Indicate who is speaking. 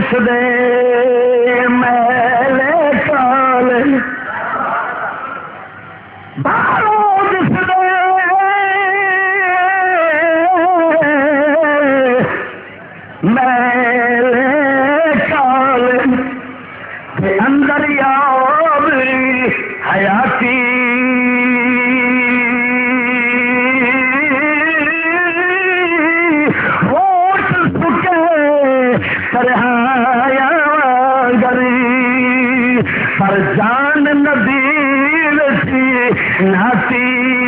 Speaker 1: دے میلے کال۔ باہروں دس دے۔ سرہایا گری پر جان ندی سی ناتی